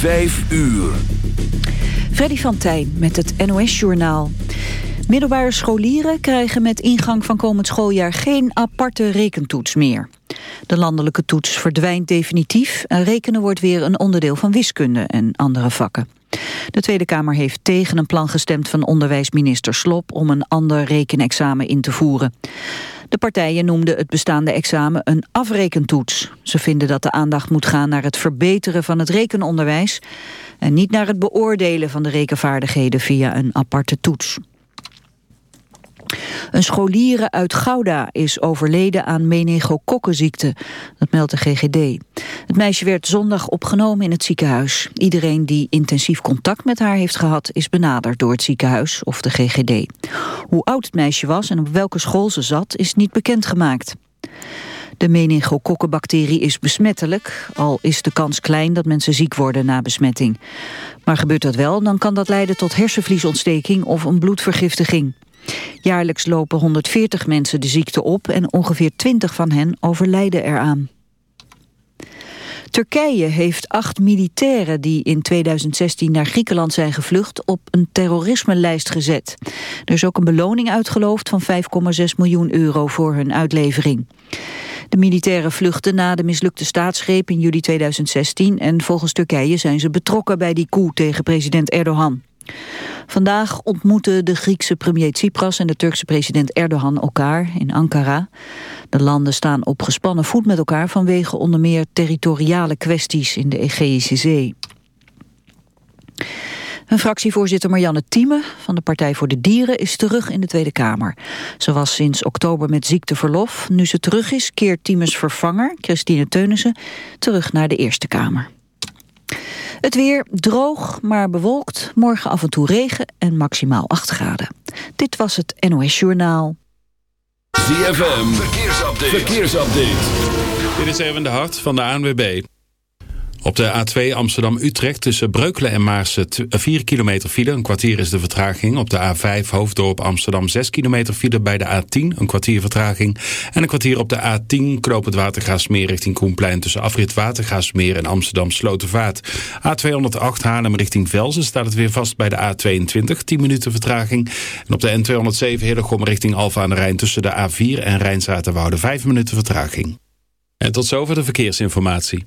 Vijf uur. Freddy van Tijn met het NOS-journaal. Middelbare scholieren krijgen met ingang van komend schooljaar geen aparte rekentoets meer. De landelijke toets verdwijnt definitief en rekenen wordt weer een onderdeel van wiskunde en andere vakken. De Tweede Kamer heeft tegen een plan gestemd van onderwijsminister Slop om een ander rekenexamen in te voeren. De partijen noemden het bestaande examen een afrekentoets. Ze vinden dat de aandacht moet gaan naar het verbeteren van het rekenonderwijs... en niet naar het beoordelen van de rekenvaardigheden via een aparte toets. Een scholiere uit Gouda is overleden aan meningokokkenziekte. Dat meldt de GGD. Het meisje werd zondag opgenomen in het ziekenhuis. Iedereen die intensief contact met haar heeft gehad... is benaderd door het ziekenhuis of de GGD. Hoe oud het meisje was en op welke school ze zat... is niet bekendgemaakt. De meningokokkenbacterie is besmettelijk, al is de kans klein dat mensen ziek worden na besmetting. Maar gebeurt dat wel, dan kan dat leiden tot hersenvliesontsteking of een bloedvergiftiging. Jaarlijks lopen 140 mensen de ziekte op en ongeveer 20 van hen overlijden eraan. Turkije heeft acht militairen die in 2016 naar Griekenland zijn gevlucht op een terrorisme-lijst gezet. Er is ook een beloning uitgeloofd van 5,6 miljoen euro voor hun uitlevering. De militairen vluchten na de mislukte staatsgreep in juli 2016 en volgens Turkije zijn ze betrokken bij die coup tegen president Erdogan. Vandaag ontmoeten de Griekse premier Tsipras en de Turkse president Erdogan elkaar in Ankara. De landen staan op gespannen voet met elkaar vanwege onder meer territoriale kwesties in de Egeïsche Zee. Fractievoorzitter Marianne Thieme van de Partij voor de Dieren is terug in de Tweede Kamer. Ze was sinds oktober met ziekteverlof. Nu ze terug is, keert Thiemes vervanger, Christine Teunissen, terug naar de Eerste Kamer. Het weer droog, maar bewolkt. Morgen af en toe regen en maximaal 8 graden. Dit was het NOS Journaal. ZFM, verkeersupdate. verkeersupdate. Dit is even de hart van de ANWB. Op de A2 Amsterdam-Utrecht tussen Breukelen en Maarsen 4 eh, kilometer file. Een kwartier is de vertraging. Op de A5 Hoofddorp Amsterdam 6 kilometer file bij de A10. Een kwartier vertraging. En een kwartier op de A10 Knoop het Watergaasmeer richting Koenplein... tussen afrit Watergaasmeer en Amsterdam Slotervaart. A208 Haarlem richting Velzen staat het weer vast bij de A22. 10 minuten vertraging. En op de N207 Hillegom richting Alfa aan de Rijn... tussen de A4 en Rijnzaterwoude 5 minuten vertraging. En tot zover de verkeersinformatie.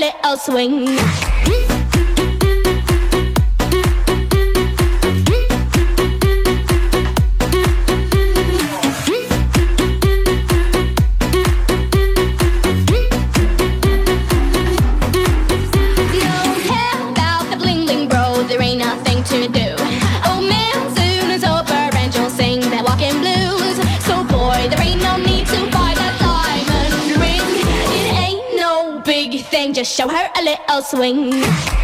belly, I'll swing. Swing.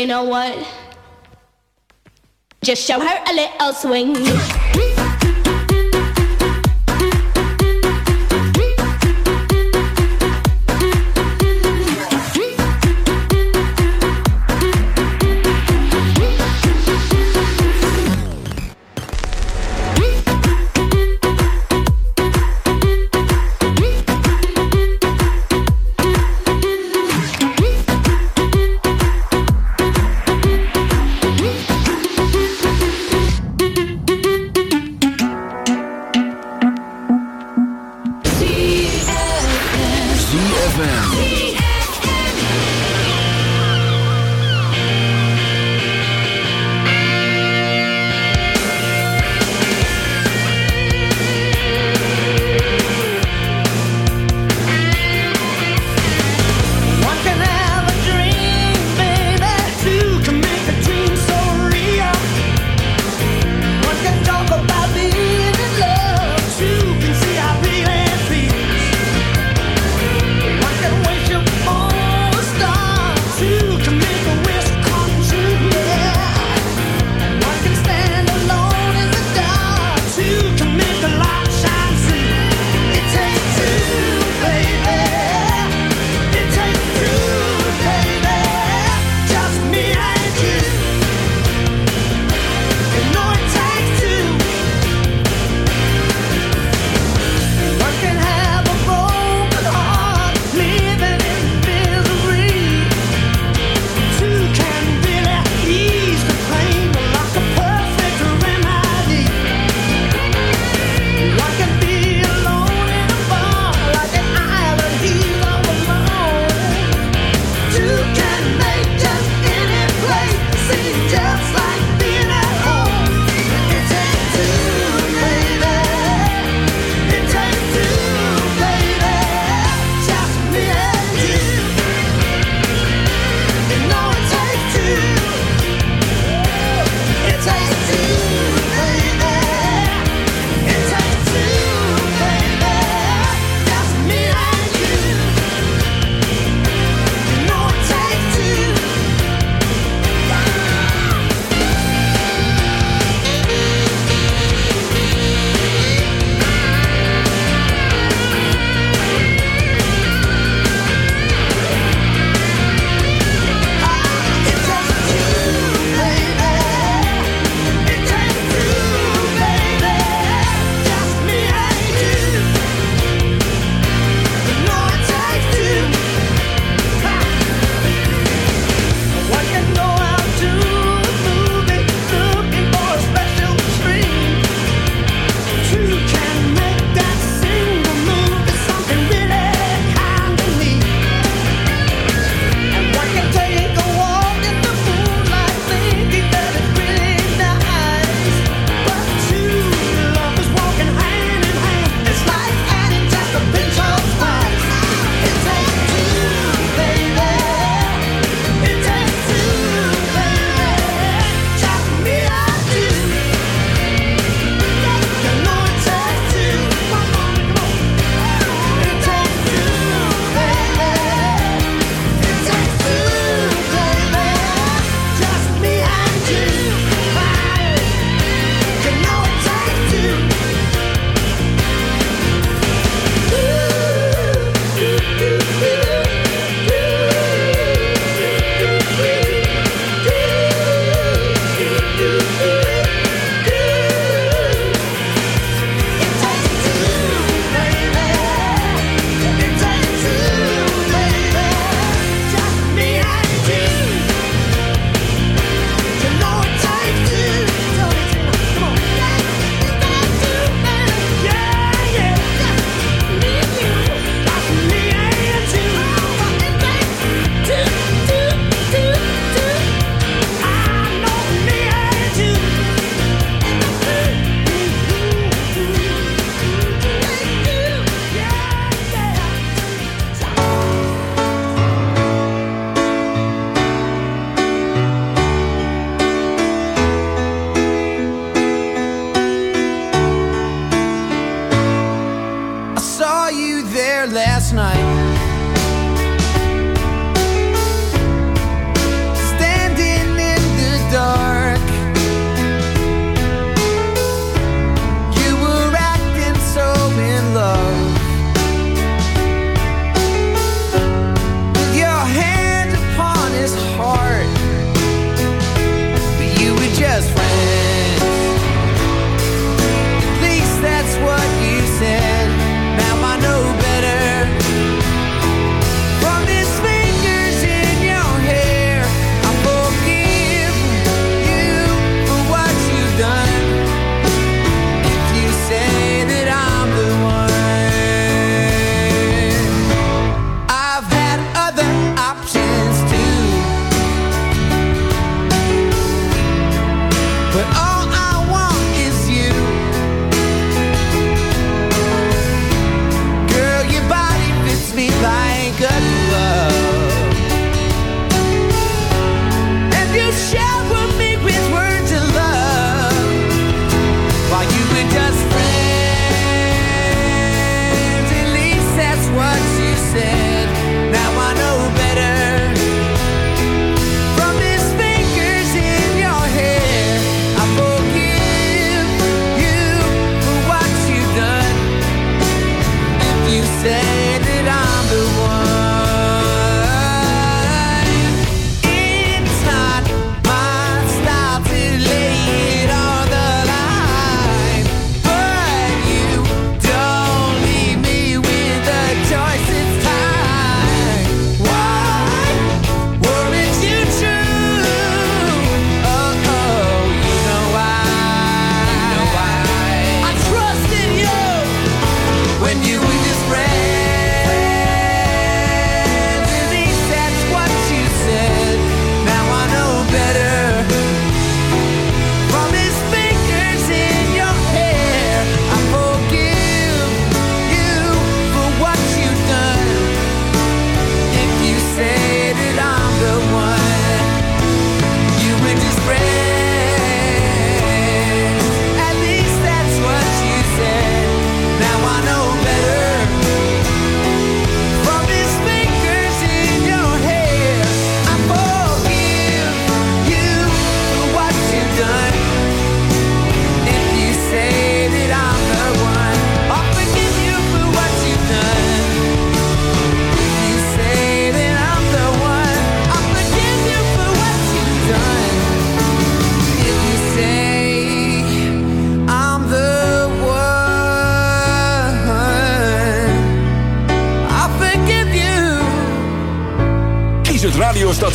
You know what? Just show her a little swing.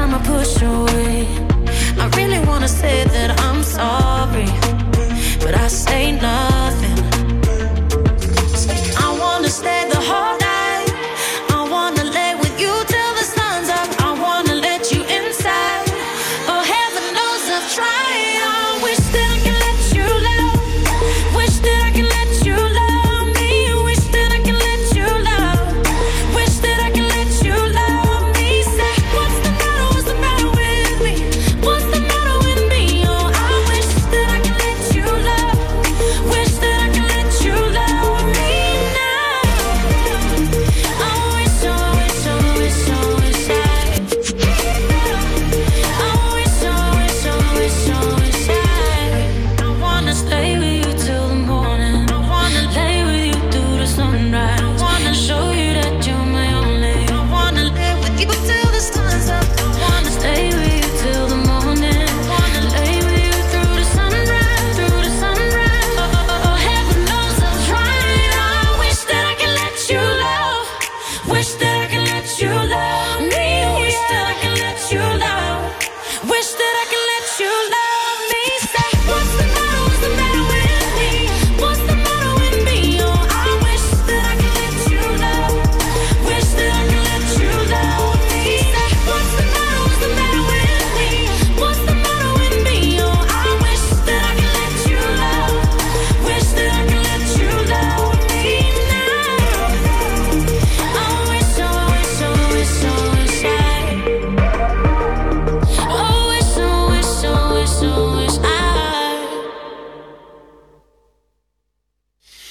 time I push away. I really wanna say that I'm sorry, but I say nothing.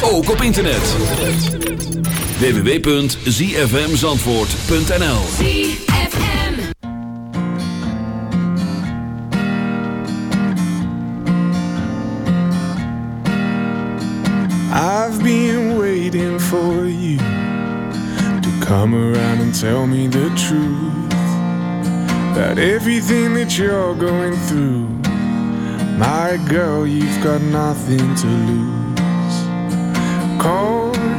ook op internet. www.zfmzandvoort.nl I've been waiting for you To come around and tell me the truth. About everything that you're going through My girl, you've got nothing to lose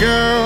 girl.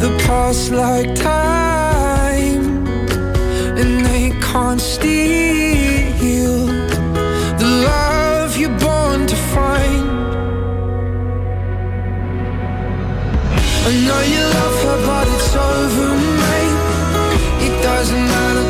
the past like time, and they can't steal the love you're born to find. I know you love her, but it's over, mate. It doesn't matter,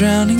drowning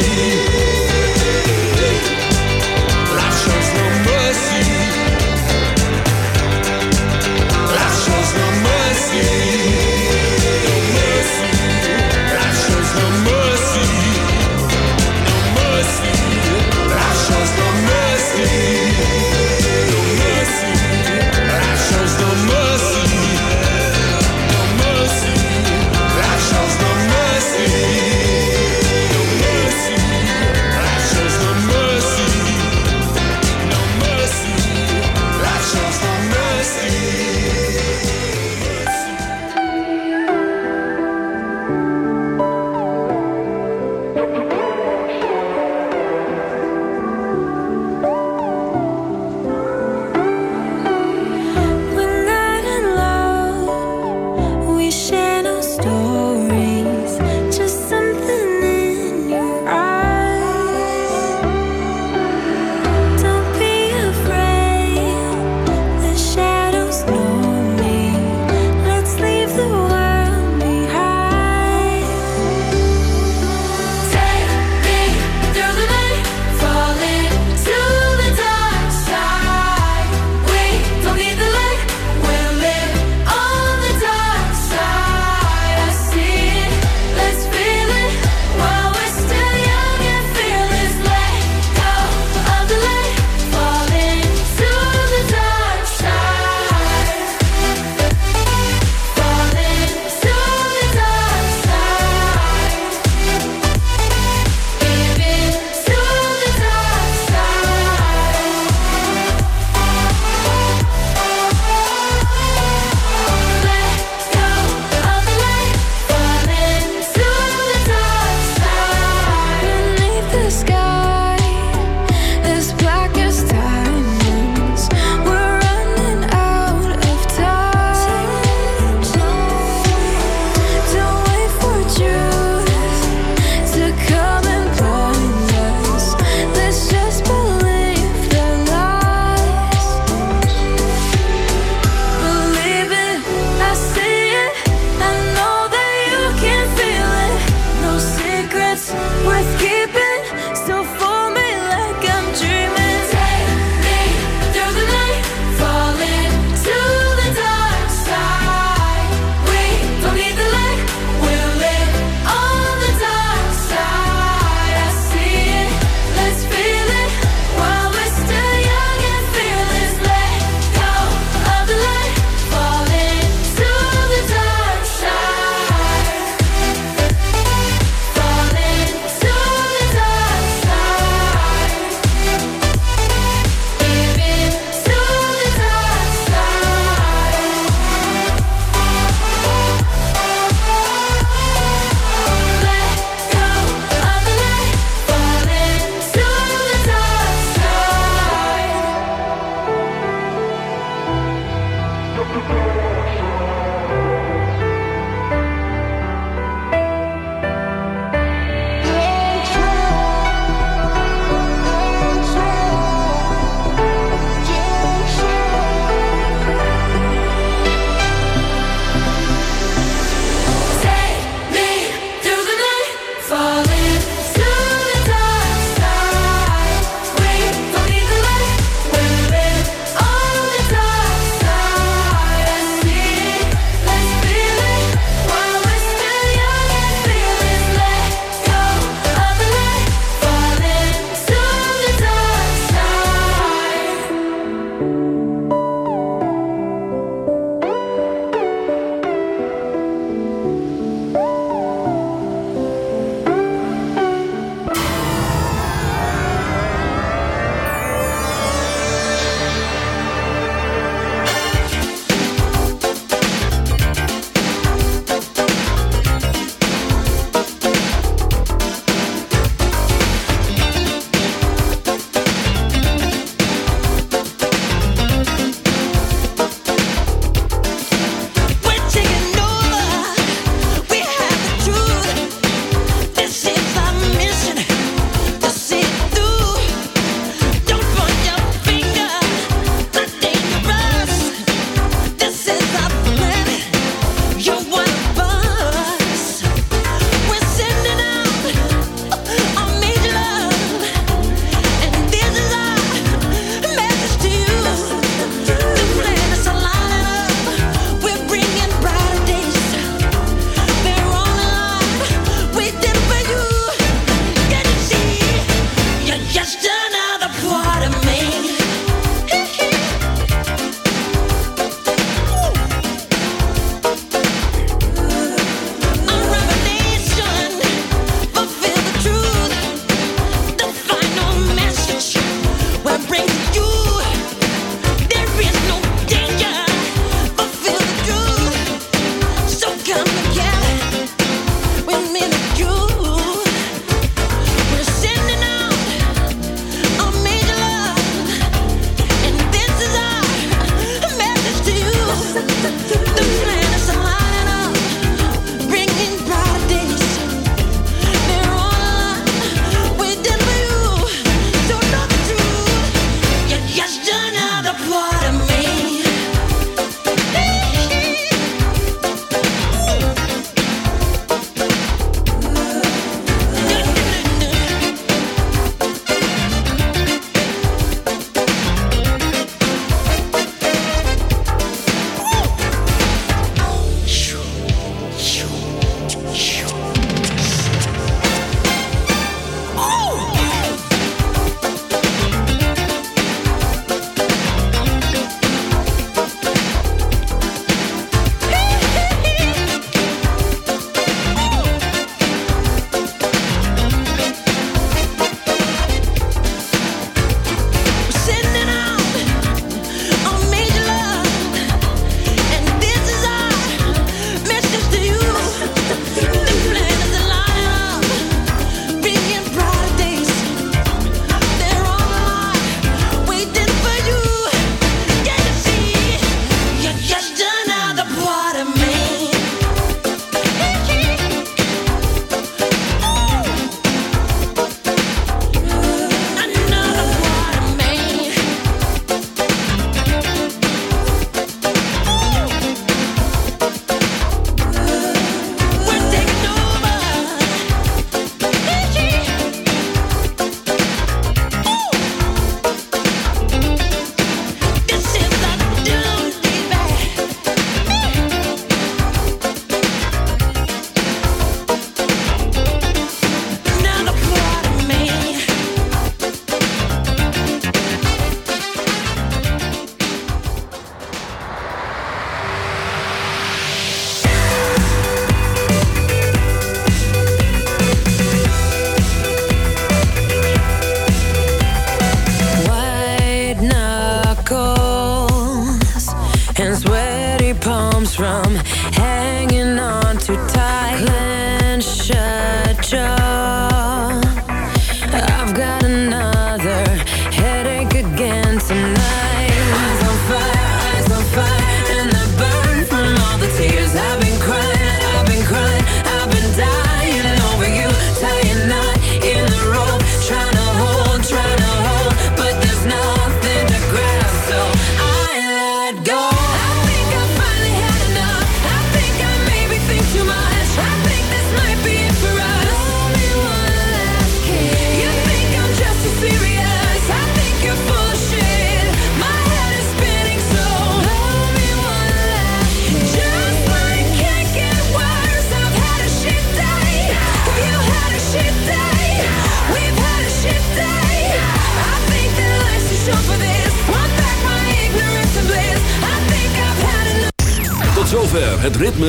see.